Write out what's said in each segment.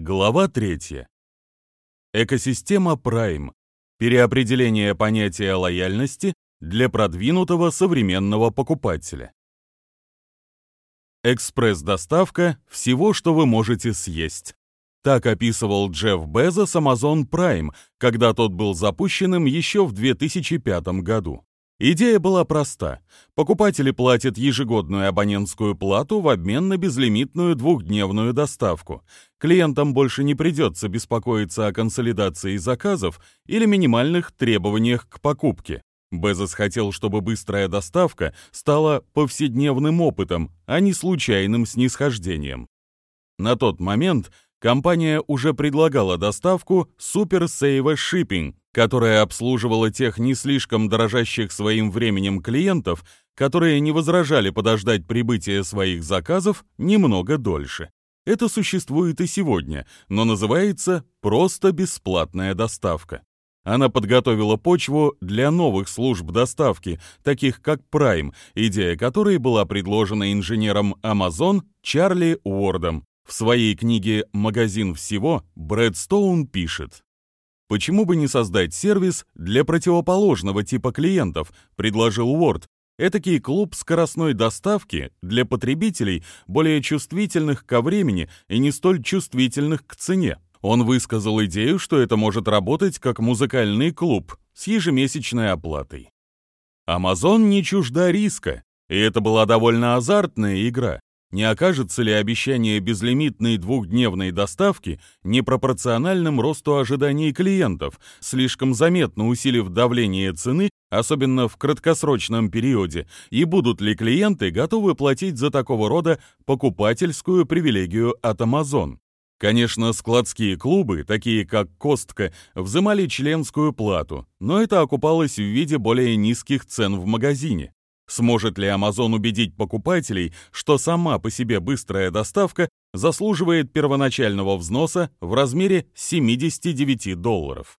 Глава 3. Экосистема Prime. Переопределение понятия лояльности для продвинутого современного покупателя. Экспресс-доставка всего, что вы можете съесть. Так описывал Джефф Безос Amazon Prime, когда тот был запущенным еще в 2005 году. Идея была проста. Покупатели платят ежегодную абонентскую плату в обмен на безлимитную двухдневную доставку. Клиентам больше не придется беспокоиться о консолидации заказов или минимальных требованиях к покупке. Безос хотел, чтобы быстрая доставка стала повседневным опытом, а не случайным снисхождением. На тот момент компания уже предлагала доставку Super Save Shipping, которая обслуживала тех не слишком дорожащих своим временем клиентов, которые не возражали подождать прибытия своих заказов немного дольше. Это существует и сегодня, но называется просто бесплатная доставка. Она подготовила почву для новых служб доставки, таких как Prime, идея которой была предложена инженером Amazon Чарли Уордом. В своей книге «Магазин всего» Брэд Стоун пишет, Почему бы не создать сервис для противоположного типа клиентов, предложил Уорд. Этакий клуб скоростной доставки для потребителей, более чувствительных ко времени и не столь чувствительных к цене. Он высказал идею, что это может работать как музыкальный клуб с ежемесячной оплатой. Amazon не чужда риска, и это была довольно азартная игра. Не окажется ли обещание безлимитной двухдневной доставки непропорциональным росту ожиданий клиентов, слишком заметно усилив давление цены, особенно в краткосрочном периоде, и будут ли клиенты готовы платить за такого рода покупательскую привилегию от Amazon? Конечно, складские клубы, такие как Костка, взимали членскую плату, но это окупалось в виде более низких цен в магазине. Сможет ли Amazon убедить покупателей, что сама по себе быстрая доставка заслуживает первоначального взноса в размере 79 долларов?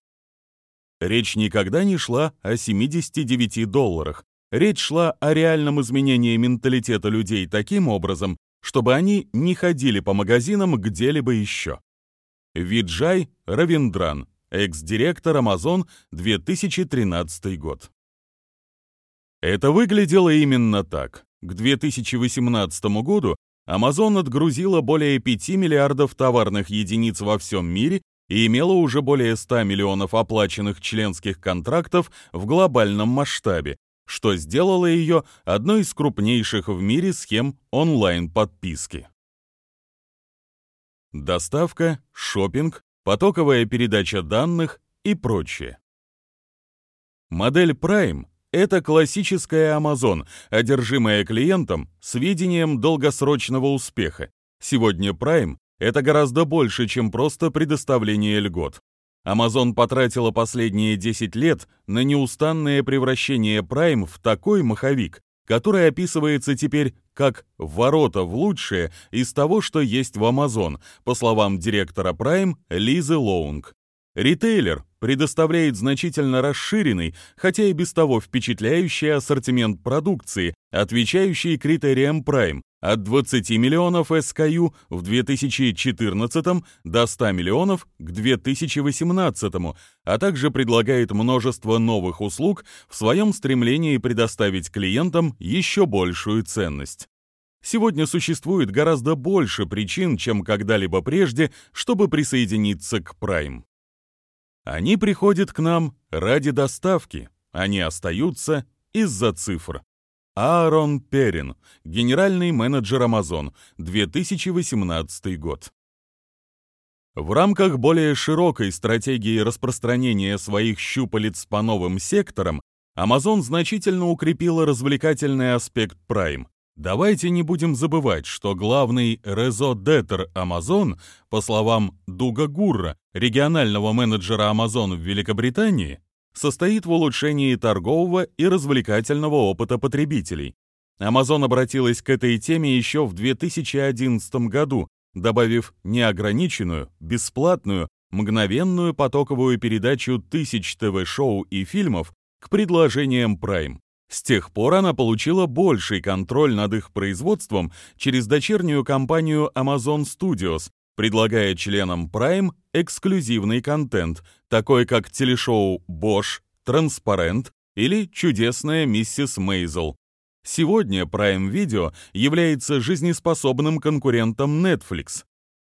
Речь никогда не шла о 79 долларах. Речь шла о реальном изменении менталитета людей таким образом, чтобы они не ходили по магазинам где-либо еще. Виджай Равиндран, экс-директор Amazon, 2013 год. Это выглядело именно так. К 2018 году Amazon отгрузила более 5 миллиардов товарных единиц во всем мире и имела уже более 100 миллионов оплаченных членских контрактов в глобальном масштабе, что сделало ее одной из крупнейших в мире схем онлайн-подписки. Доставка, шопинг, потоковая передача данных и прочее. Модель Prime это классическая Amazon, одержимая клиентом с видением долгосрочного успеха. Сегодня Prime — это гораздо больше, чем просто предоставление льгот. Amazon потратила последние 10 лет на неустанное превращение Prime в такой маховик, который описывается теперь как «ворота в лучшее» из того, что есть в Amazon, по словам директора Prime Лизы Лоунг. Ритейлер предоставляет значительно расширенный, хотя и без того впечатляющий ассортимент продукции, отвечающий критериям Prime от 20 миллионов SKU в 2014 до 100 миллионов к 2018, а также предлагает множество новых услуг в своем стремлении предоставить клиентам еще большую ценность. Сегодня существует гораздо больше причин, чем когда-либо прежде, чтобы присоединиться к Prime. Они приходят к нам ради доставки, они остаются из-за цифр. Аарон Перин, генеральный менеджер Amazon, 2018 год. В рамках более широкой стратегии распространения своих щупалец по новым секторам Amazon значительно укрепила развлекательный аспект Prime. Давайте не будем забывать, что главный резо-детер Amazon, по словам Дуга Гурра, регионального менеджера Amazon в Великобритании, состоит в улучшении торгового и развлекательного опыта потребителей. Amazon обратилась к этой теме еще в 2011 году, добавив неограниченную, бесплатную, мгновенную потоковую передачу тысяч ТВ-шоу и фильмов к предложениям Prime. С тех пор она получила больший контроль над их производством через дочернюю компанию Amazon Studios, предлагая членам Prime эксклюзивный контент, такой как телешоу «Бош», «Транспарент» или «Чудесная миссис Мейзел». Сегодня Prime Video является жизнеспособным конкурентом Netflix.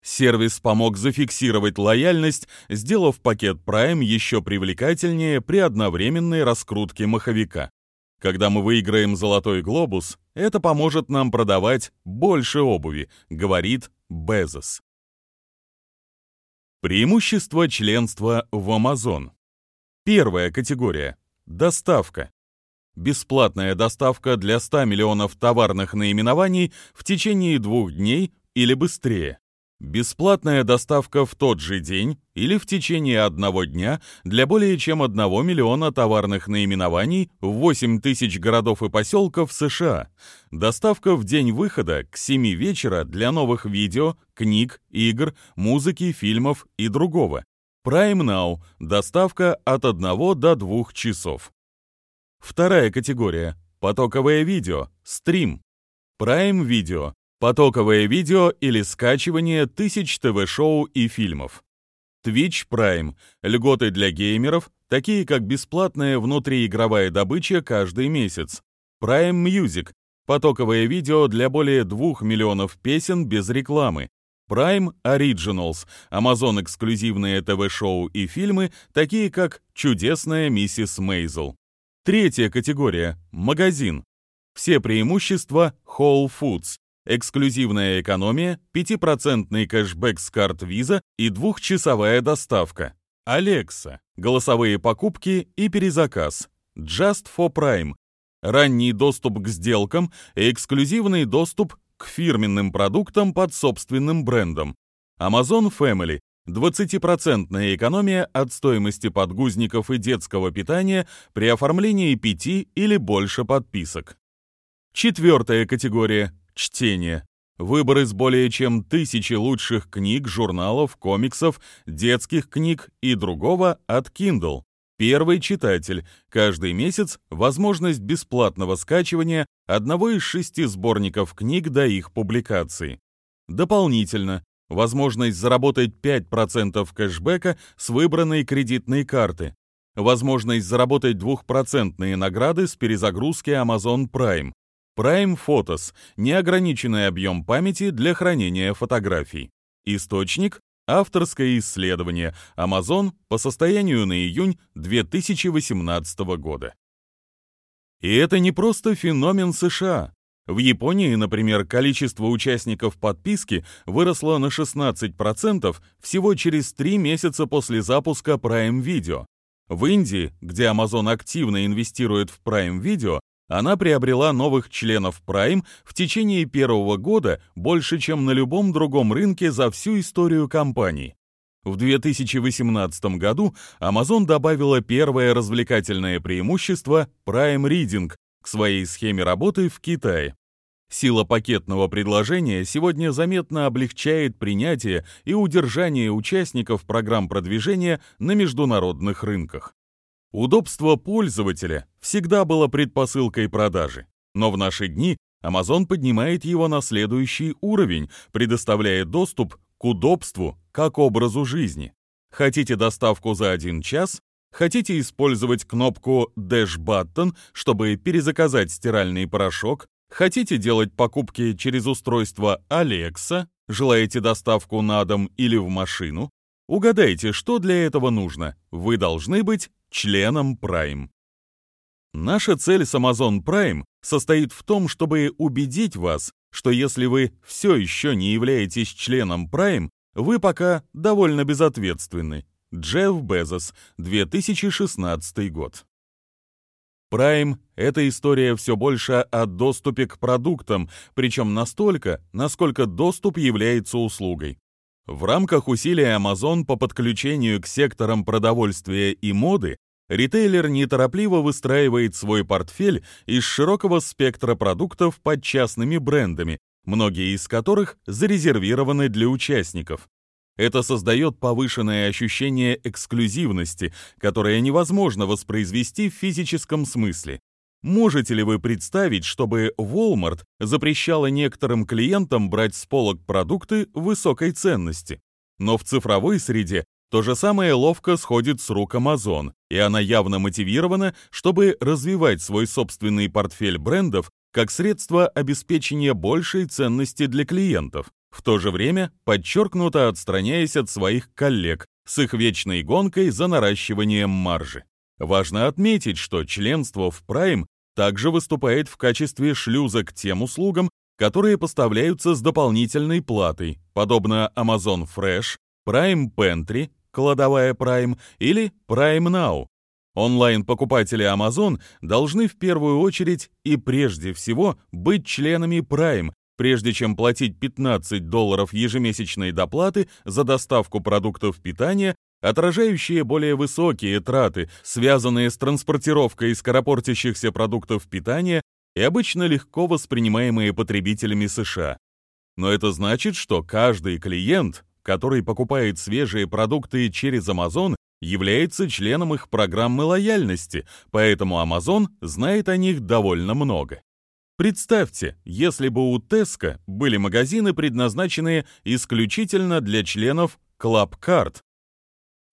Сервис помог зафиксировать лояльность, сделав пакет Prime еще привлекательнее при одновременной раскрутке маховика. Когда мы выиграем «Золотой глобус», это поможет нам продавать больше обуви, говорит Безос. Преимущество членства в Amazon. Первая категория – доставка. Бесплатная доставка для 100 миллионов товарных наименований в течение двух дней или быстрее. Бесплатная доставка в тот же день или в течение одного дня для более чем 1 миллиона товарных наименований в 8 тысяч городов и поселков США. Доставка в день выхода к 7 вечера для новых видео, книг, игр, музыки, фильмов и другого. Prime Now – доставка от 1 до 2 часов. Вторая категория – потоковое видео, стрим. Prime Video Потоковое видео или скачивание тысяч ТВ-шоу и фильмов. Twitch Prime – льготы для геймеров, такие как бесплатная внутриигровая добыча каждый месяц. Prime Music – потоковое видео для более 2 миллионов песен без рекламы. Prime Originals – Amazon эксклюзивные ТВ-шоу и фильмы, такие как «Чудесная миссис Мейзел». Третья категория – магазин. Все преимущества Whole Foods эксклюзивная экономия, 5% кэшбэк с карт Visa и двухчасовая доставка. Alexa, голосовые покупки и перезаказ. Just for Prime, ранний доступ к сделкам и эксклюзивный доступ к фирменным продуктам под собственным брендом. Amazon Family, 20% экономия от стоимости подгузников и детского питания при оформлении пяти или больше подписок. Четвертая категория Чтение. Выбор из более чем тысячи лучших книг, журналов, комиксов, детских книг и другого от Kindle. Первый читатель. Каждый месяц возможность бесплатного скачивания одного из шести сборников книг до их публикации. Дополнительно, возможность заработать 5% кэшбэка с выбранной кредитной карты. Возможность заработать двухпроцентные награды с перезагрузки Amazon Prime. Prime Photos – неограниченный объем памяти для хранения фотографий. Источник – авторское исследование Amazon по состоянию на июнь 2018 года. И это не просто феномен США. В Японии, например, количество участников подписки выросло на 16% всего через 3 месяца после запуска Prime Video. В Индии, где Amazon активно инвестирует в Prime Video, она приобрела новых членов Prime в течение первого года больше, чем на любом другом рынке за всю историю компании. В 2018 году Amazon добавила первое развлекательное преимущество Prime Reading к своей схеме работы в Китае. Сила пакетного предложения сегодня заметно облегчает принятие и удержание участников программ продвижения на международных рынках. Удобство пользователя всегда было предпосылкой продажи, но в наши дни Amazon поднимает его на следующий уровень, предоставляя доступ к удобству как образу жизни. Хотите доставку за один час? Хотите использовать кнопку Dash Button, чтобы перезаказать стиральный порошок? Хотите делать покупки через устройство Alexa? Желаете доставку на дом или в машину? Угадайте, что для этого нужно. Вы должны быть членом Prime. Наша цель с Amazon Prime состоит в том, чтобы убедить вас, что если вы все еще не являетесь членом Prime, вы пока довольно безответственны. Джефф Безос, 2016 год. Prime — это история все больше о доступе к продуктам, причем настолько, насколько доступ является услугой. В рамках усилий Amazon по подключению к секторам продовольствия и моды Ритейлер неторопливо выстраивает свой портфель из широкого спектра продуктов под частными брендами, многие из которых зарезервированы для участников. Это создает повышенное ощущение эксклюзивности, которое невозможно воспроизвести в физическом смысле. Можете ли вы представить, чтобы Walmart запрещала некоторым клиентам брать с полок продукты высокой ценности? Но в цифровой среде то же самое ловко сходит с рук Amazon, и она явно мотивирована, чтобы развивать свой собственный портфель брендов как средство обеспечения большей ценности для клиентов, в то же время подчеркнуто отстраняясь от своих коллег с их вечной гонкой за наращиванием маржи. Важно отметить, что членство в Prime также выступает в качестве шлюза к тем услугам, которые поставляются с дополнительной платой, подобно Amazon Fresh, Prime Pantry, кладовая Prime или Prime Now. Онлайн-покупатели Amazon должны в первую очередь и прежде всего быть членами Prime, прежде чем платить 15 долларов ежемесячной доплаты за доставку продуктов питания отражающие более высокие траты, связанные с транспортировкой скоропортящихся продуктов питания и обычно легко воспринимаемые потребителями США. Но это значит, что каждый клиент, который покупает свежие продукты через Amazon, является членом их программы лояльности, поэтому Amazon знает о них довольно много. Представьте, если бы у Tesco были магазины, предназначенные исключительно для членов Club Card,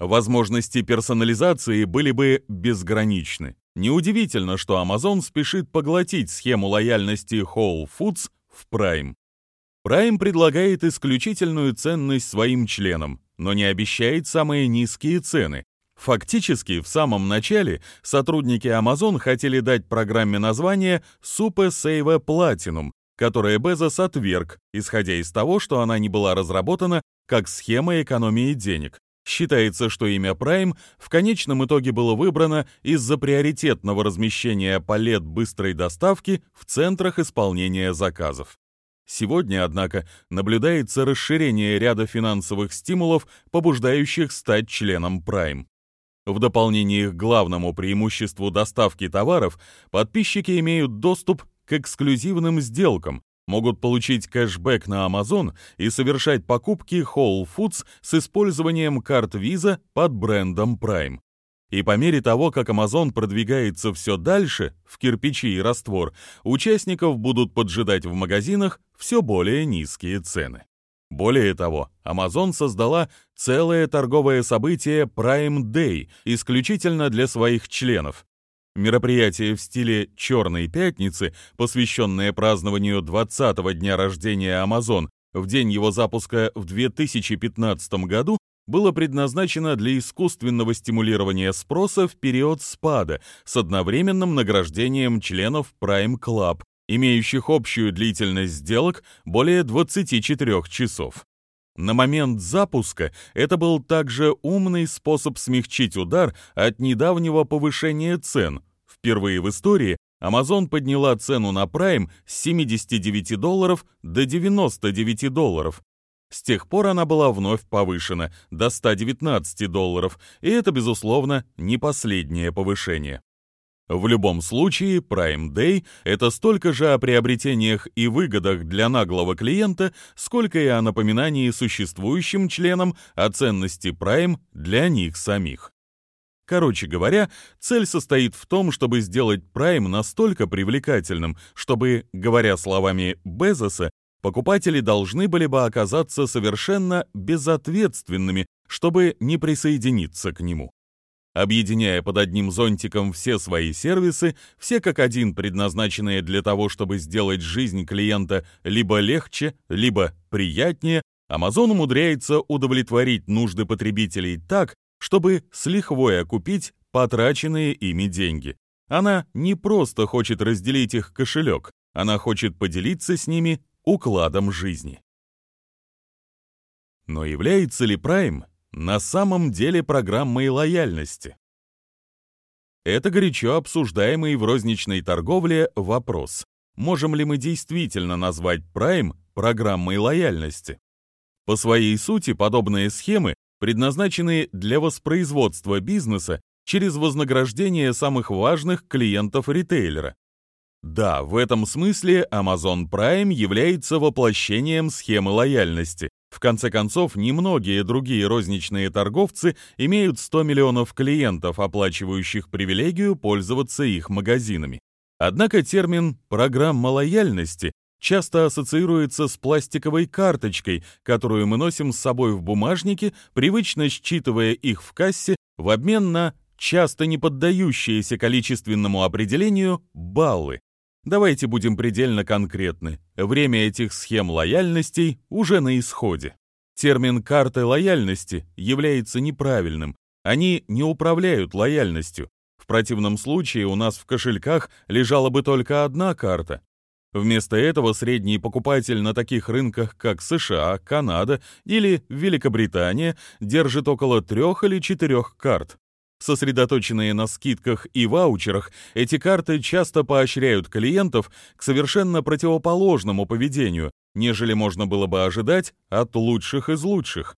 Возможности персонализации были бы безграничны. Неудивительно, что Amazon спешит поглотить схему лояльности Whole Foods в Prime. Prime предлагает исключительную ценность своим членам, но не обещает самые низкие цены. Фактически, в самом начале сотрудники Amazon хотели дать программе название Super Save Platinum, которое Безос отверг, исходя из того, что она не была разработана как схема экономии денег, Считается, что имя Prime в конечном итоге было выбрано из-за приоритетного размещения палет быстрой доставки в центрах исполнения заказов. Сегодня, однако, наблюдается расширение ряда финансовых стимулов, побуждающих стать членом Prime. В дополнение к главному преимуществу доставки товаров, подписчики имеют доступ к эксклюзивным сделкам, могут получить кэшбэк на Amazon и совершать покупки Whole Foods с использованием карт Visa под брендом Prime. И по мере того, как Amazon продвигается все дальше, в кирпичи и раствор, участников будут поджидать в магазинах все более низкие цены. Более того, Amazon создала целое торговое событие Prime Day исключительно для своих членов, Мероприятие в стиле «Черной пятницы», посвященное празднованию 20-го дня рождения Amazon в день его запуска в 2015 году, было предназначено для искусственного стимулирования спроса в период спада с одновременным награждением членов Prime Club, имеющих общую длительность сделок более 24 часов. На момент запуска это был также умный способ смягчить удар от недавнего повышения цен. Впервые в истории Amazon подняла цену на Prime с 79 долларов до 99 долларов. С тех пор она была вновь повышена до 119 долларов, и это, безусловно, не последнее повышение. В любом случае, Prime Day — это столько же о приобретениях и выгодах для наглого клиента, сколько и о напоминании существующим членам о ценности Prime для них самих. Короче говоря, цель состоит в том, чтобы сделать Prime настолько привлекательным, чтобы, говоря словами Безоса, покупатели должны были бы оказаться совершенно безответственными, чтобы не присоединиться к нему объединяя под одним зонтиком все свои сервисы, все как один предназначенные для того, чтобы сделать жизнь клиента либо легче, либо приятнее, Amazon умудряется удовлетворить нужды потребителей так, чтобы с лихвой окупить потраченные ими деньги. Она не просто хочет разделить их кошелек, она хочет поделиться с ними укладом жизни. Но является ли Prime на самом деле программой лояльности? Это горячо обсуждаемый в розничной торговле вопрос. Можем ли мы действительно назвать Prime программой лояльности? По своей сути, подобные схемы предназначены для воспроизводства бизнеса через вознаграждение самых важных клиентов ритейлера. Да, в этом смысле Amazon Prime является воплощением схемы лояльности, в конце концов, немногие другие розничные торговцы имеют 100 миллионов клиентов, оплачивающих привилегию пользоваться их магазинами. Однако термин «программа лояльности» часто ассоциируется с пластиковой карточкой, которую мы носим с собой в бумажнике, привычно считывая их в кассе в обмен на часто не поддающиеся количественному определению баллы. Давайте будем предельно конкретны. Время этих схем лояльностей уже на исходе. Термин «карты лояльности» является неправильным. Они не управляют лояльностью. В противном случае у нас в кошельках лежала бы только одна карта. Вместо этого средний покупатель на таких рынках, как США, Канада или Великобритания, держит около трех или четырех карт. Сосредоточенные на скидках и ваучерах, эти карты часто поощряют клиентов к совершенно противоположному поведению, нежели можно было бы ожидать от лучших из лучших.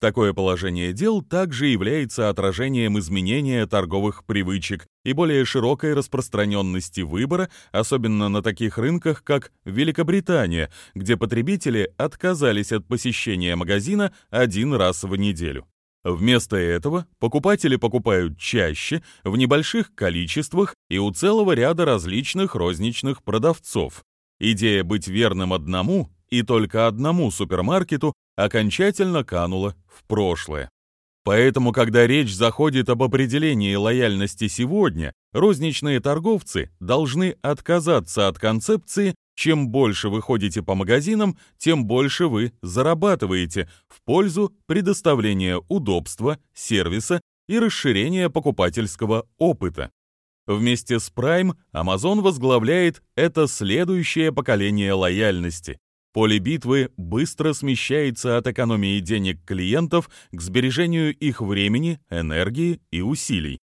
Такое положение дел также является отражением изменения торговых привычек и более широкой распространенности выбора, особенно на таких рынках, как Великобритания, где потребители отказались от посещения магазина один раз в неделю. Вместо этого покупатели покупают чаще, в небольших количествах и у целого ряда различных розничных продавцов. Идея быть верным одному и только одному супермаркету окончательно канула в прошлое. Поэтому, когда речь заходит об определении лояльности сегодня, розничные торговцы должны отказаться от концепции чем больше вы ходите по магазинам, тем больше вы зарабатываете в пользу предоставления удобства, сервиса и расширения покупательского опыта. Вместе с Prime Amazon возглавляет это следующее поколение лояльности. Поле битвы быстро смещается от экономии денег клиентов к сбережению их времени, энергии и усилий.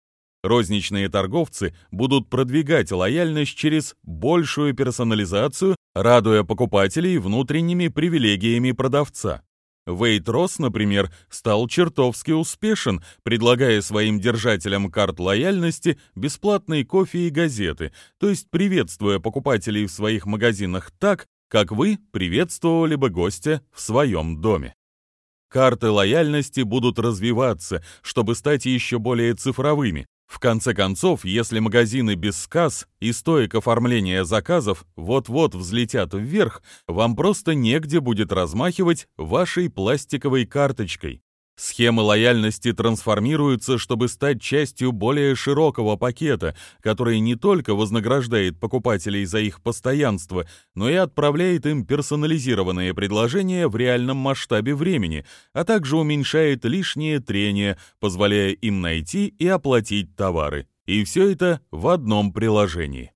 Розничные торговцы будут продвигать лояльность через большую персонализацию, радуя покупателей внутренними привилегиями продавца. Вейтрос, например, стал чертовски успешен, предлагая своим держателям карт лояльности бесплатные кофе и газеты, то есть приветствуя покупателей в своих магазинах так, как вы приветствовали бы гостя в своем доме. Карты лояльности будут развиваться, чтобы стать еще более цифровыми, в конце концов, если магазины без сказ и стоек оформления заказов вот-вот взлетят вверх, вам просто негде будет размахивать вашей пластиковой карточкой. Схемы лояльности трансформируются, чтобы стать частью более широкого пакета, который не только вознаграждает покупателей за их постоянство, но и отправляет им персонализированные предложения в реальном масштабе времени, а также уменьшает лишнее трение, позволяя им найти и оплатить товары. И все это в одном приложении.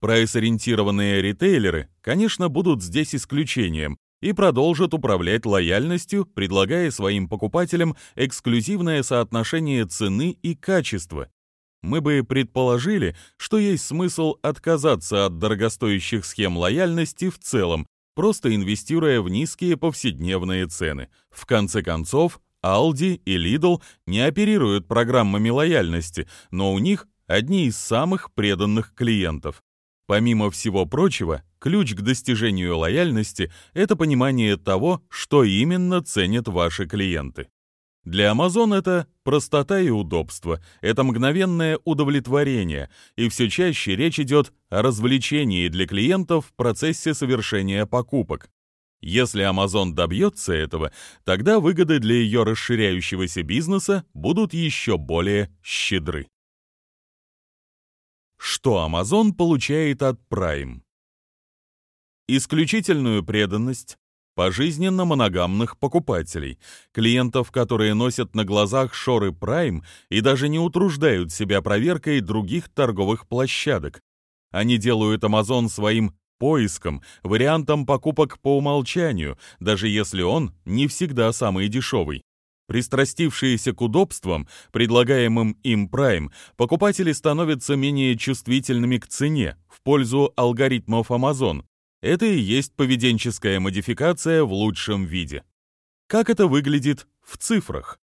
Прайс-ориентированные ритейлеры, конечно, будут здесь исключением, и продолжат управлять лояльностью, предлагая своим покупателям эксклюзивное соотношение цены и качества. Мы бы предположили, что есть смысл отказаться от дорогостоящих схем лояльности в целом, просто инвестируя в низкие повседневные цены. В конце концов, Aldi и Lidl не оперируют программами лояльности, но у них одни из самых преданных клиентов. Помимо всего прочего, ключ к достижению лояльности – это понимание того, что именно ценят ваши клиенты. Для Amazon это простота и удобство, это мгновенное удовлетворение, и все чаще речь идет о развлечении для клиентов в процессе совершения покупок. Если Amazon добьется этого, тогда выгоды для ее расширяющегося бизнеса будут еще более щедры. Что Amazon получает от Prime? Исключительную преданность, пожизненно моногамных покупателей, клиентов, которые носят на глазах шоры Prime и даже не утруждают себя проверкой других торговых площадок. Они делают Amazon своим поиском, вариантом покупок по умолчанию, даже если он не всегда самый дешевый. Пристрастившиеся к удобствам, предлагаемым им Prime, покупатели становятся менее чувствительными к цене в пользу алгоритмов Amazon. Это и есть поведенческая модификация в лучшем виде. Как это выглядит в цифрах?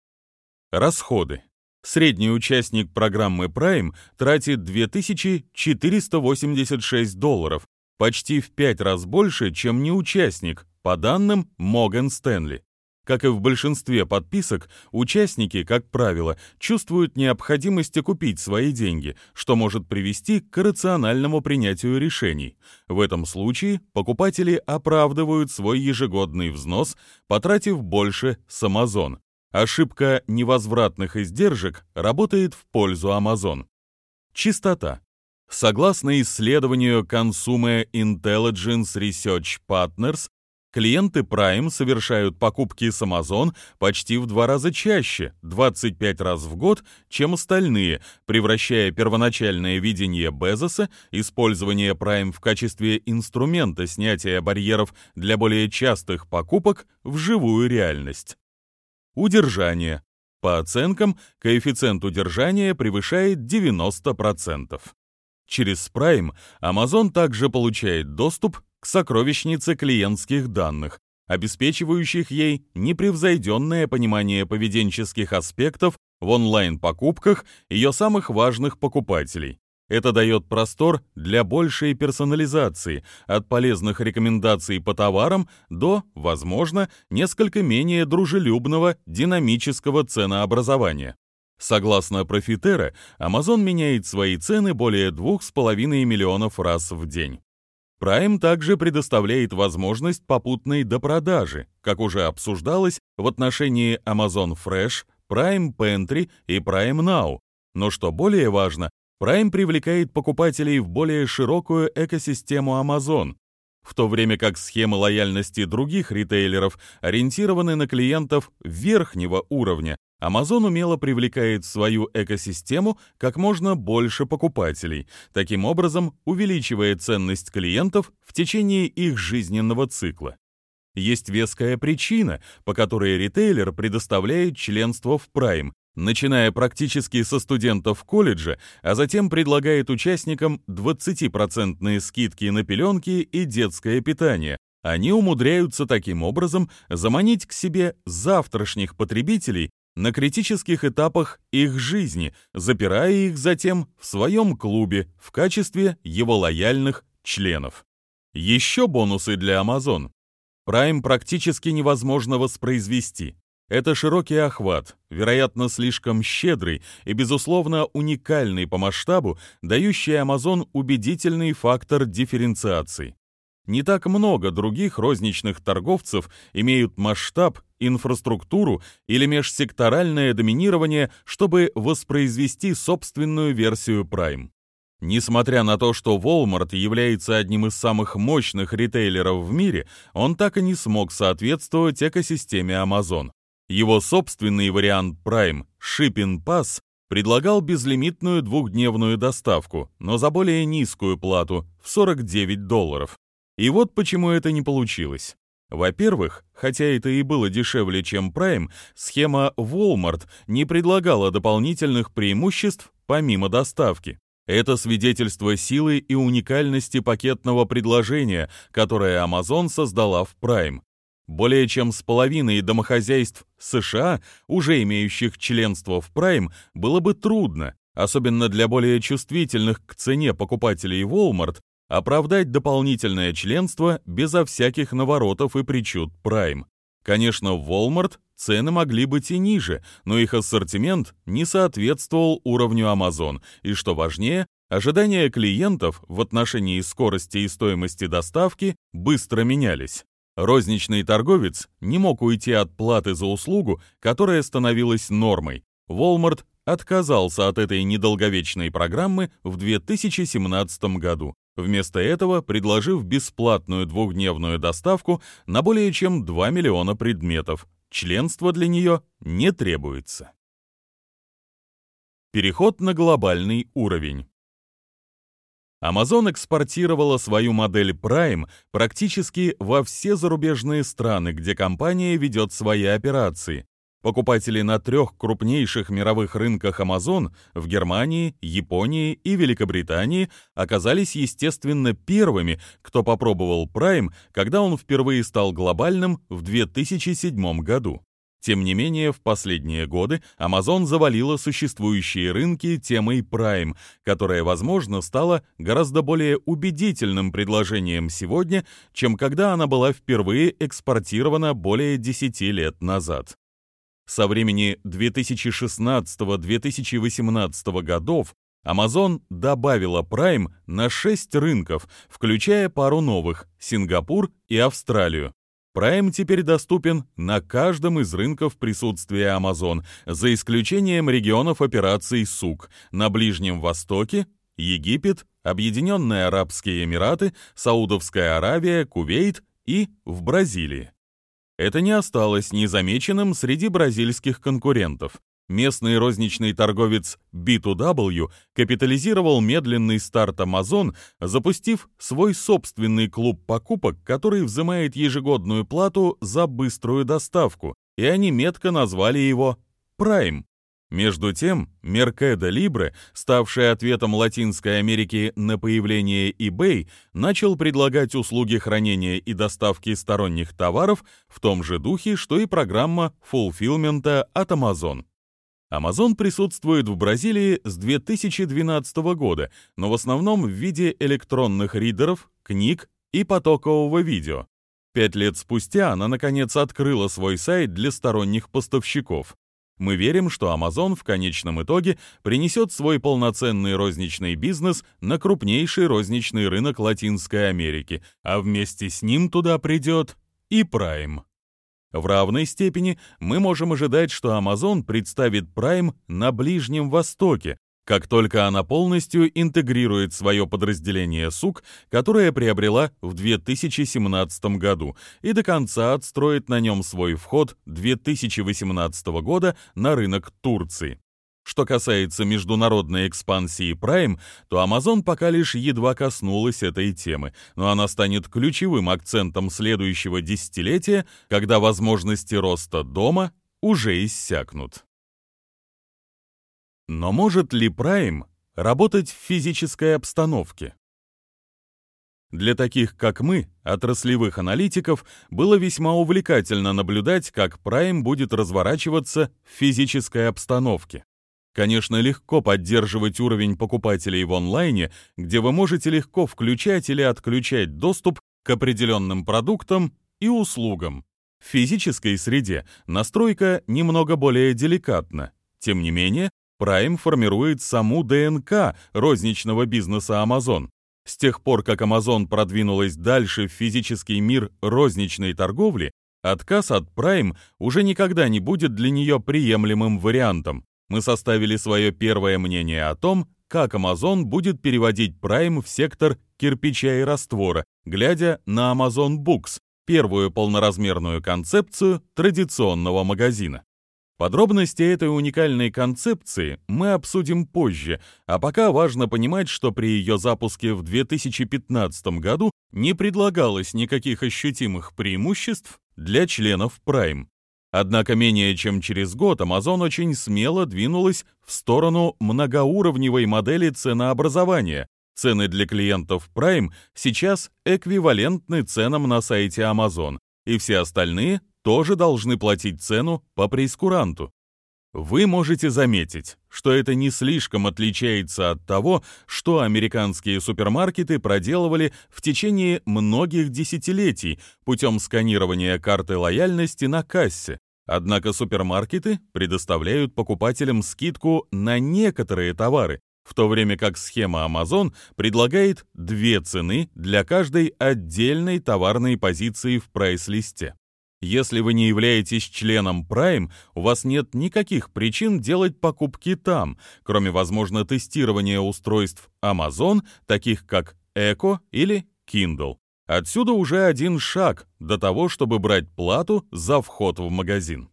Расходы. Средний участник программы Prime тратит 2486 долларов, почти в 5 раз больше, чем неучастник, по данным Моган Стэнли. Как и в большинстве подписок, участники, как правило, чувствуют необходимость окупить свои деньги, что может привести к рациональному принятию решений. В этом случае покупатели оправдывают свой ежегодный взнос, потратив больше с Amazon. Ошибка невозвратных издержек работает в пользу Amazon. Чистота. Согласно исследованию Consumer Intelligence Research Partners, Клиенты Prime совершают покупки с Amazon почти в два раза чаще, 25 раз в год, чем остальные, превращая первоначальное видение Безоса, использование Prime в качестве инструмента снятия барьеров для более частых покупок, в живую реальность. Удержание. По оценкам, коэффициент удержания превышает 90%. Через Prime Amazon также получает доступ к сокровищнице клиентских данных, обеспечивающих ей непревзойденное понимание поведенческих аспектов в онлайн-покупках ее самых важных покупателей. Это дает простор для большей персонализации, от полезных рекомендаций по товарам до, возможно, несколько менее дружелюбного динамического ценообразования. Согласно Профитера, Amazon меняет свои цены более 2,5 миллионов раз в день. Prime также предоставляет возможность попутной допродажи, как уже обсуждалось в отношении Amazon Fresh, Prime Pantry и Prime Now. Но что более важно, Prime привлекает покупателей в более широкую экосистему Amazon, в то время как схемы лояльности других ритейлеров ориентированы на клиентов верхнего уровня, Amazon умело привлекает в свою экосистему как можно больше покупателей, таким образом увеличивая ценность клиентов в течение их жизненного цикла. Есть веская причина, по которой ритейлер предоставляет членство в Prime, начиная практически со студентов колледжа, а затем предлагает участникам 20% скидки на пеленки и детское питание. Они умудряются таким образом заманить к себе завтрашних потребителей на критических этапах их жизни, запирая их затем в своем клубе в качестве его лояльных членов. Еще бонусы для Amazon. Prime практически невозможно воспроизвести. Это широкий охват, вероятно, слишком щедрый и, безусловно, уникальный по масштабу, дающий Amazon убедительный фактор дифференциации. Не так много других розничных торговцев имеют масштаб, инфраструктуру или межсекторальное доминирование, чтобы воспроизвести собственную версию Prime. Несмотря на то, что Walmart является одним из самых мощных ритейлеров в мире, он так и не смог соответствовать экосистеме Amazon. Его собственный вариант Prime Shipping Pass предлагал безлимитную двухдневную доставку, но за более низкую плату в 49 долларов. И вот почему это не получилось. Во-первых, хотя это и было дешевле, чем Prime, схема Walmart не предлагала дополнительных преимуществ помимо доставки. Это свидетельство силы и уникальности пакетного предложения, которое Amazon создала в Prime. Более чем с половиной домохозяйств США, уже имеющих членство в Prime, было бы трудно, особенно для более чувствительных к цене покупателей Walmart, оправдать дополнительное членство безо всяких наворотов и причуд Prime. Конечно, в Walmart цены могли быть и ниже, но их ассортимент не соответствовал уровню Amazon, и, что важнее, ожидания клиентов в отношении скорости и стоимости доставки быстро менялись. Розничный торговец не мог уйти от платы за услугу, которая становилась нормой. Walmart отказался от этой недолговечной программы в 2017 году, вместо этого предложив бесплатную двухдневную доставку на более чем 2 миллиона предметов. Членство для нее не требуется. Переход на глобальный уровень. Amazon экспортировала свою модель Prime практически во все зарубежные страны, где компания ведет свои операции. Покупатели на трех крупнейших мировых рынках Amazon в Германии, Японии и Великобритании оказались, естественно, первыми, кто попробовал Prime, когда он впервые стал глобальным в 2007 году. Тем не менее, в последние годы Amazon завалила существующие рынки темой Prime, которая, возможно, стала гораздо более убедительным предложением сегодня, чем когда она была впервые экспортирована более 10 лет назад. Со времени 2016-2018 годов Amazon добавила Prime на 6 рынков, включая пару новых – Сингапур и Австралию. Prime теперь доступен на каждом из рынков присутствия Amazon, за исключением регионов операций СУК на Ближнем Востоке, Египет, Объединенные Арабские Эмираты, Саудовская Аравия, Кувейт и в Бразилии. Это не осталось незамеченным среди бразильских конкурентов. Местный розничный торговец B2W капитализировал медленный старт Amazon, запустив свой собственный клуб покупок, который взимает ежегодную плату за быструю доставку, и они метко назвали его Prime. Между тем, Mercado Libre, ставший ответом Латинской Америки на появление eBay, начал предлагать услуги хранения и доставки сторонних товаров в том же духе, что и программа фулфилмента от Amazon. Amazon присутствует в Бразилии с 2012 года, но в основном в виде электронных ридеров, книг и потокового видео. Пять лет спустя она, наконец, открыла свой сайт для сторонних поставщиков. Мы верим, что Amazon в конечном итоге принесет свой полноценный розничный бизнес на крупнейший розничный рынок Латинской Америки, а вместе с ним туда придет и Prime. В равной степени мы можем ожидать, что Amazon представит Prime на Ближнем Востоке, как только она полностью интегрирует свое подразделение СУК, которое приобрела в 2017 году, и до конца отстроит на нем свой вход 2018 года на рынок Турции. Что касается международной экспансии Prime, то Amazon пока лишь едва коснулась этой темы, но она станет ключевым акцентом следующего десятилетия, когда возможности роста дома уже иссякнут. Но может ли Prime работать в физической обстановке? Для таких, как мы, отраслевых аналитиков, было весьма увлекательно наблюдать, как Prime будет разворачиваться в физической обстановке. Конечно, легко поддерживать уровень покупателей в онлайне, где вы можете легко включать или отключать доступ к определенным продуктам и услугам. В физической среде настройка немного более деликатна. Тем не менее, Prime формирует саму ДНК розничного бизнеса Amazon. С тех пор, как Amazon продвинулась дальше в физический мир розничной торговли, отказ от Prime уже никогда не будет для нее приемлемым вариантом мы составили свое первое мнение о том, как Amazon будет переводить Prime в сектор кирпича и раствора, глядя на Amazon Books, первую полноразмерную концепцию традиционного магазина. Подробности этой уникальной концепции мы обсудим позже, а пока важно понимать, что при ее запуске в 2015 году не предлагалось никаких ощутимых преимуществ для членов Prime. Однако менее чем через год Amazon очень смело двинулась в сторону многоуровневой модели ценообразования. Цены для клиентов Prime сейчас эквивалентны ценам на сайте Amazon, и все остальные тоже должны платить цену по прейскуранту. Вы можете заметить, что это не слишком отличается от того, что американские супермаркеты проделывали в течение многих десятилетий путем сканирования карты лояльности на кассе. Однако супермаркеты предоставляют покупателям скидку на некоторые товары, в то время как схема Amazon предлагает две цены для каждой отдельной товарной позиции в прайс-листе. Если вы не являетесь членом Prime, у вас нет никаких причин делать покупки там, кроме, возможно, тестирования устройств Amazon, таких как Echo или Kindle. Отсюда уже один шаг до того, чтобы брать плату за вход в магазин.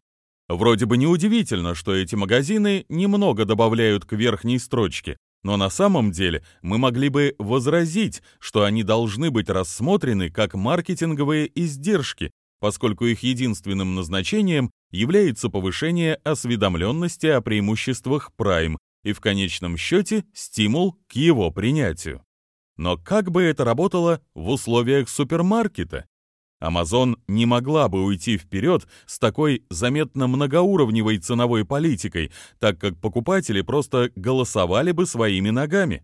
Вроде бы неудивительно, что эти магазины немного добавляют к верхней строчке, но на самом деле мы могли бы возразить, что они должны быть рассмотрены как маркетинговые издержки, поскольку их единственным назначением является повышение осведомленности о преимуществах Prime и в конечном счете стимул к его принятию. Но как бы это работало в условиях супермаркета? Amazon не могла бы уйти вперед с такой заметно многоуровневой ценовой политикой, так как покупатели просто голосовали бы своими ногами.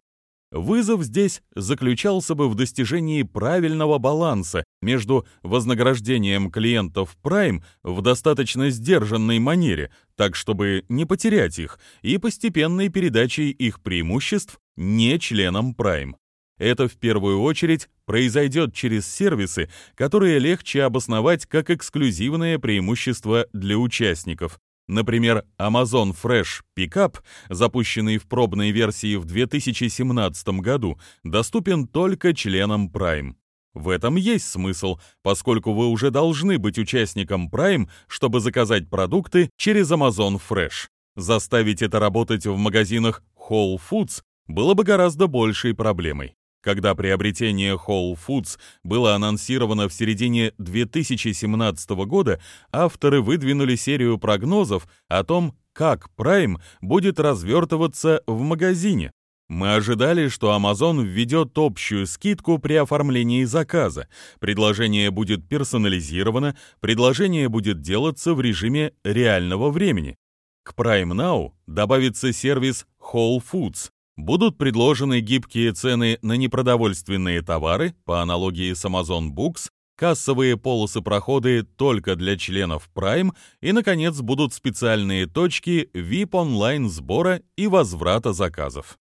Вызов здесь заключался бы в достижении правильного баланса между вознаграждением клиентов Prime в достаточно сдержанной манере, так чтобы не потерять их, и постепенной передачей их преимуществ не членам Prime. Это в первую очередь произойдет через сервисы, которые легче обосновать как эксклюзивное преимущество для участников. Например, Amazon Fresh Pickup, запущенный в пробной версии в 2017 году, доступен только членам Prime. В этом есть смысл, поскольку вы уже должны быть участником Prime, чтобы заказать продукты через Amazon Fresh. Заставить это работать в магазинах Whole Foods было бы гораздо большей проблемой. Когда приобретение Whole Foods было анонсировано в середине 2017 года, авторы выдвинули серию прогнозов о том, как Prime будет развертываться в магазине. Мы ожидали, что Amazon введет общую скидку при оформлении заказа. Предложение будет персонализировано, предложение будет делаться в режиме реального времени. К Prime Now добавится сервис Whole Foods, Будут предложены гибкие цены на непродовольственные товары по аналогии с Amazon Books, кассовые полосы-проходы только для членов Prime и, наконец, будут специальные точки VIP онлайн сбора и возврата заказов.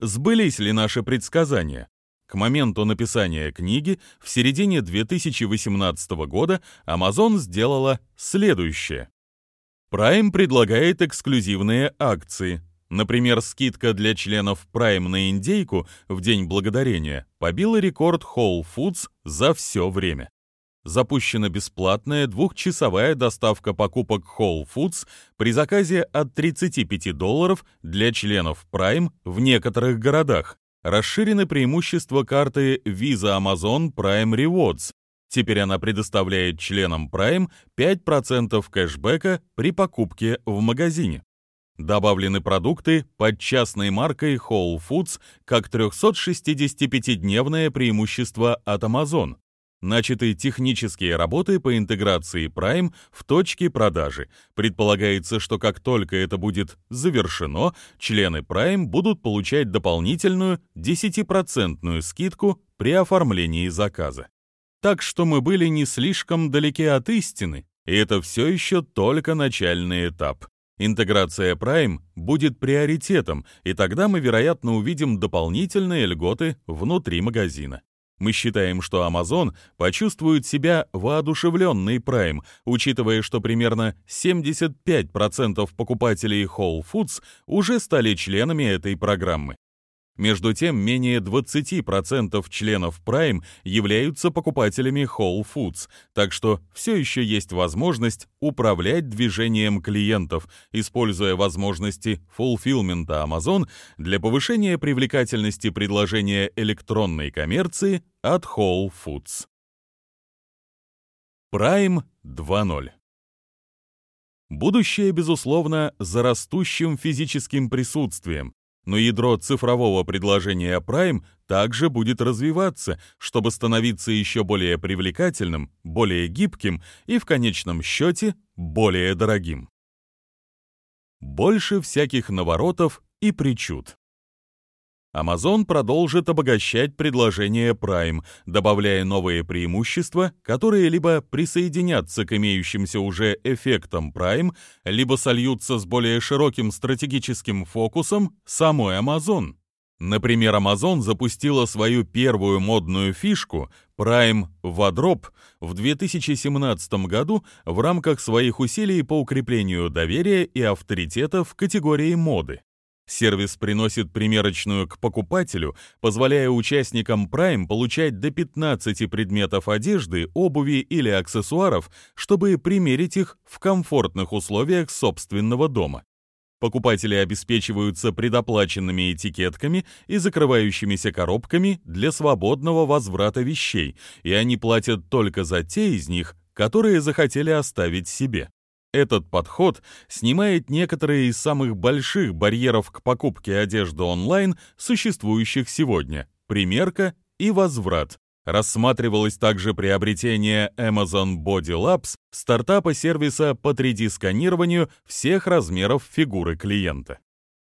Сбылись ли наши предсказания? К моменту написания книги в середине 2018 года Amazon сделала следующее. Prime предлагает эксклюзивные акции – Например, скидка для членов Prime на индейку в День Благодарения побила рекорд Whole Foods за все время. Запущена бесплатная двухчасовая доставка покупок Whole Foods при заказе от 35 долларов для членов Prime в некоторых городах. Расширены преимущества карты Visa Amazon Prime Rewards. Теперь она предоставляет членам Prime 5% кэшбэка при покупке в магазине. Добавлены продукты под частной маркой Whole Foods как 365-дневное преимущество от Amazon. Начаты технические работы по интеграции Prime в точке продажи. Предполагается, что как только это будет завершено, члены Prime будут получать дополнительную 10% скидку при оформлении заказа. Так что мы были не слишком далеки от истины, и это все еще только начальный этап. Интеграция Prime будет приоритетом, и тогда мы, вероятно, увидим дополнительные льготы внутри магазина. Мы считаем, что Amazon почувствует себя воодушевленной Prime, учитывая, что примерно 75% покупателей Whole Foods уже стали членами этой программы. Между тем, менее 20% членов Prime являются покупателями Whole Foods, так что все еще есть возможность управлять движением клиентов, используя возможности фулфилмента Amazon для повышения привлекательности предложения электронной коммерции от Whole Foods. Prime 2.0 Будущее, безусловно, за растущим физическим присутствием, но ядро цифрового предложения Prime также будет развиваться, чтобы становиться еще более привлекательным, более гибким и, в конечном счете, более дорогим. Больше всяких наворотов и причуд. Amazon продолжит обогащать предложение Prime, добавляя новые преимущества, которые либо присоединятся к имеющимся уже эффектам Prime, либо сольются с более широким стратегическим фокусом самой Amazon. Например, Amazon запустила свою первую модную фишку Prime Wardrobe в 2017 году в рамках своих усилий по укреплению доверия и авторитета в категории моды. Сервис приносит примерочную к покупателю, позволяя участникам Prime получать до 15 предметов одежды, обуви или аксессуаров, чтобы примерить их в комфортных условиях собственного дома. Покупатели обеспечиваются предоплаченными этикетками и закрывающимися коробками для свободного возврата вещей, и они платят только за те из них, которые захотели оставить себе. Этот подход снимает некоторые из самых больших барьеров к покупке одежды онлайн, существующих сегодня – примерка и возврат. Рассматривалось также приобретение Amazon Body Labs, стартапа сервиса по 3D-сканированию всех размеров фигуры клиента.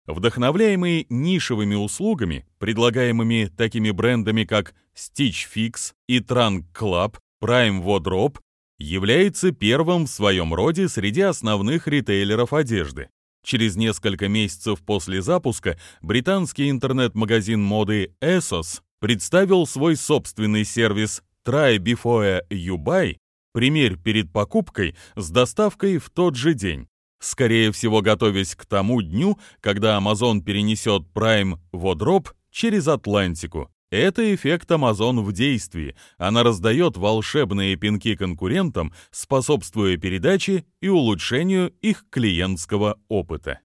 Вдохновляемый нишевыми услугами, предлагаемыми такими брендами, как Stitch Fix и Trunk Club, Prime Wardrobe, является первым в своем роде среди основных ритейлеров одежды. Через несколько месяцев после запуска британский интернет-магазин моды ASOS представил свой собственный сервис Try Before You Buy, примерь перед покупкой с доставкой в тот же день. Скорее всего, готовясь к тому дню, когда Amazon перенесет Prime Wardrobe через Атлантику. Это эффект Amazon в действии. Она раздает волшебные пинки конкурентам, способствуя передаче и улучшению их клиентского опыта.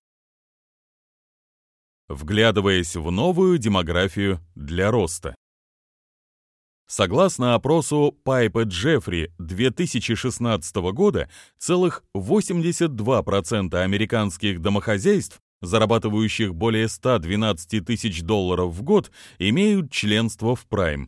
Вглядываясь в новую демографию для роста. Согласно опросу Пайпа Джеффри 2016 года, целых 82% американских домохозяйств зарабатывающих более 112 тысяч долларов в год, имеют членство в Prime.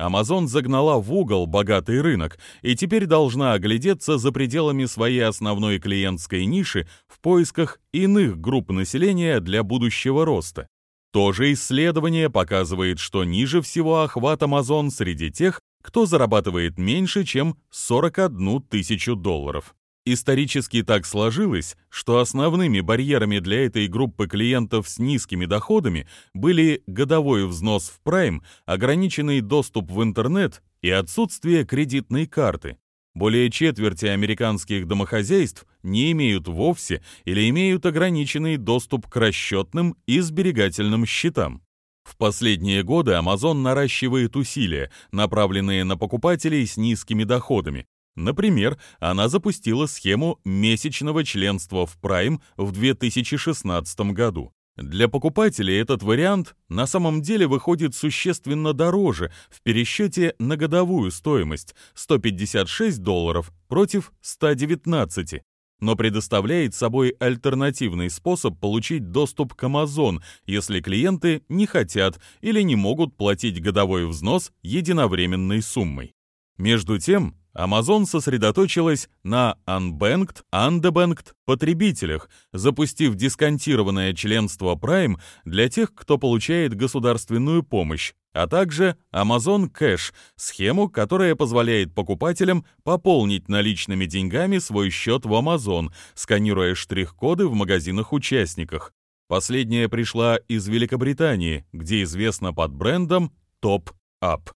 Amazon загнала в угол богатый рынок и теперь должна оглядеться за пределами своей основной клиентской ниши в поисках иных групп населения для будущего роста. То же исследование показывает, что ниже всего охват Amazon среди тех, кто зарабатывает меньше, чем 41 тысячу долларов. Исторически так сложилось, что основными барьерами для этой группы клиентов с низкими доходами были годовой взнос в Prime, ограниченный доступ в интернет и отсутствие кредитной карты. Более четверти американских домохозяйств не имеют вовсе или имеют ограниченный доступ к расчетным и сберегательным счетам. В последние годы Amazon наращивает усилия, направленные на покупателей с низкими доходами, Например, она запустила схему месячного членства в Prime в 2016 году. Для покупателей этот вариант на самом деле выходит существенно дороже в пересчете на годовую стоимость 156 долларов против 119, но предоставляет собой альтернативный способ получить доступ к Amazon, если клиенты не хотят или не могут платить годовой взнос единовременной суммой. Между тем, Amazon сосредоточилась на unbanked, underbanked потребителях, запустив дисконтированное членство Prime для тех, кто получает государственную помощь, а также Amazon Cash, схему, которая позволяет покупателям пополнить наличными деньгами свой счет в Amazon, сканируя штрих-коды в магазинах-участниках. Последняя пришла из Великобритании, где известна под брендом Top Up.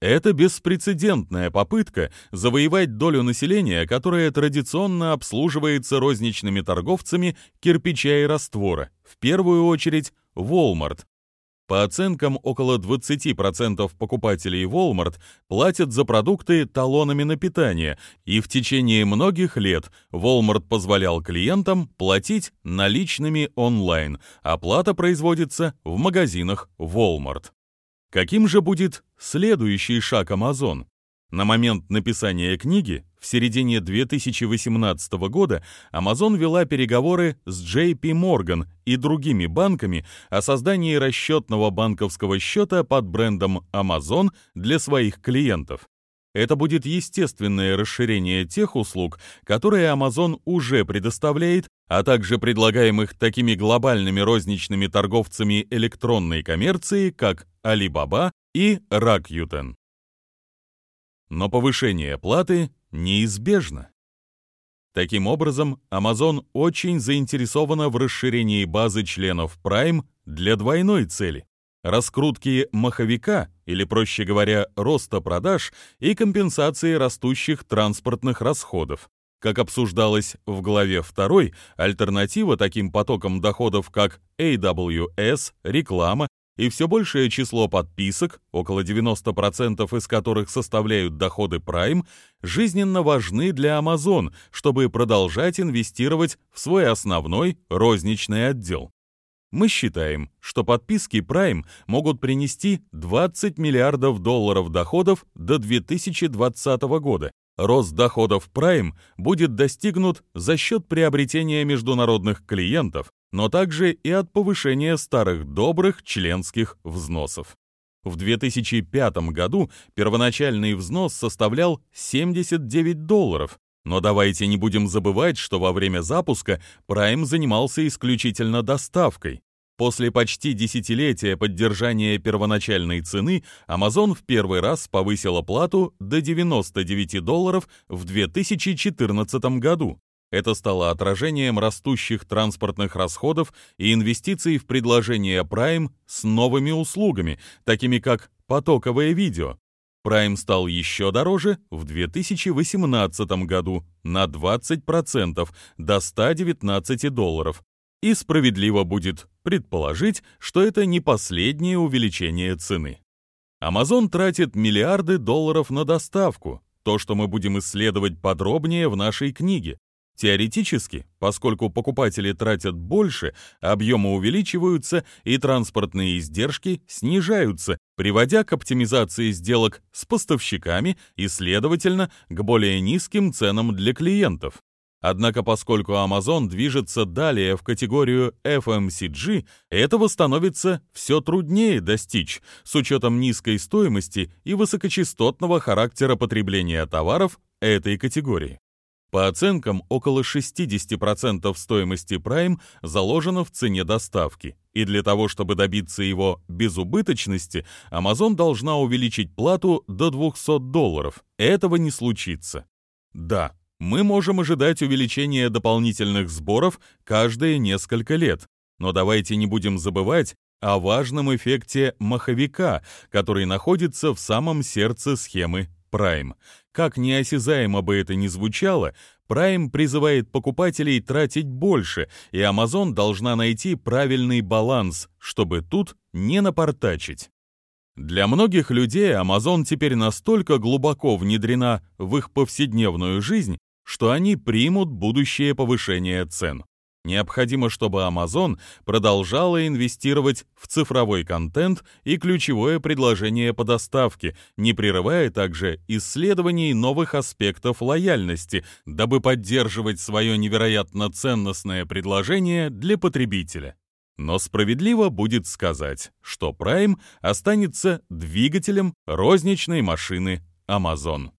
Это беспрецедентная попытка завоевать долю населения, которая традиционно обслуживается розничными торговцами кирпича и раствора, в первую очередь Walmart. По оценкам, около 20% покупателей Walmart платят за продукты талонами на питание, и в течение многих лет Walmart позволял клиентам платить наличными онлайн, оплата производится в магазинах Walmart. Каким же будет следующий шаг Amazon? На момент написания книги, в середине 2018 года, Amazon вела переговоры с JP Morgan и другими банками о создании расчетного банковского счета под брендом Amazon для своих клиентов. Это будет естественное расширение тех услуг, которые Amazon уже предоставляет, а также предлагаемых такими глобальными розничными торговцами электронной коммерции, как Alibaba и Rakuten. Но повышение платы неизбежно. Таким образом, Amazon очень заинтересована в расширении базы членов Prime для двойной цели раскрутки маховика, или, проще говоря, роста продаж и компенсации растущих транспортных расходов. Как обсуждалось в главе 2, альтернатива таким потокам доходов, как AWS, реклама и все большее число подписок, около 90% из которых составляют доходы Prime, жизненно важны для Amazon, чтобы продолжать инвестировать в свой основной розничный отдел. Мы считаем, что подписки Prime могут принести 20 миллиардов долларов доходов до 2020 года. Рост доходов Prime будет достигнут за счет приобретения международных клиентов, но также и от повышения старых добрых членских взносов. В 2005 году первоначальный взнос составлял 79 долларов, но давайте не будем забывать, что во время запуска Prime занимался исключительно доставкой. После почти десятилетия поддержания первоначальной цены Amazon в первый раз повысил оплату до 99 долларов в 2014 году. Это стало отражением растущих транспортных расходов и инвестиций в предложение Prime с новыми услугами, такими как потоковое видео. Prime стал еще дороже в 2018 году на 20% до 119 долларов. И справедливо будет предположить, что это не последнее увеличение цены. Amazon тратит миллиарды долларов на доставку, то, что мы будем исследовать подробнее в нашей книге. Теоретически, поскольку покупатели тратят больше, объемы увеличиваются и транспортные издержки снижаются, приводя к оптимизации сделок с поставщиками и, следовательно, к более низким ценам для клиентов. Однако поскольку Amazon движется далее в категорию FMCG, этого становится все труднее достичь с учетом низкой стоимости и высокочастотного характера потребления товаров этой категории. По оценкам, около 60% стоимости Prime заложено в цене доставки, и для того, чтобы добиться его безубыточности, Amazon должна увеличить плату до 200 долларов. Этого не случится. Да, мы можем ожидать увеличения дополнительных сборов каждые несколько лет, но давайте не будем забывать о важном эффекте маховика, который находится в самом сердце схемы Prime. Как неосязаемо бы это ни звучало, Prime призывает покупателей тратить больше, и Amazon должна найти правильный баланс, чтобы тут не напортачить. Для многих людей Amazon теперь настолько глубоко внедрена в их повседневную жизнь, что они примут будущее повышение цен. Необходимо, чтобы Amazon продолжала инвестировать в цифровой контент и ключевое предложение по доставке, не прерывая также исследований новых аспектов лояльности, дабы поддерживать свое невероятно ценностное предложение для потребителя. Но справедливо будет сказать, что Prime останется двигателем розничной машины Amazon.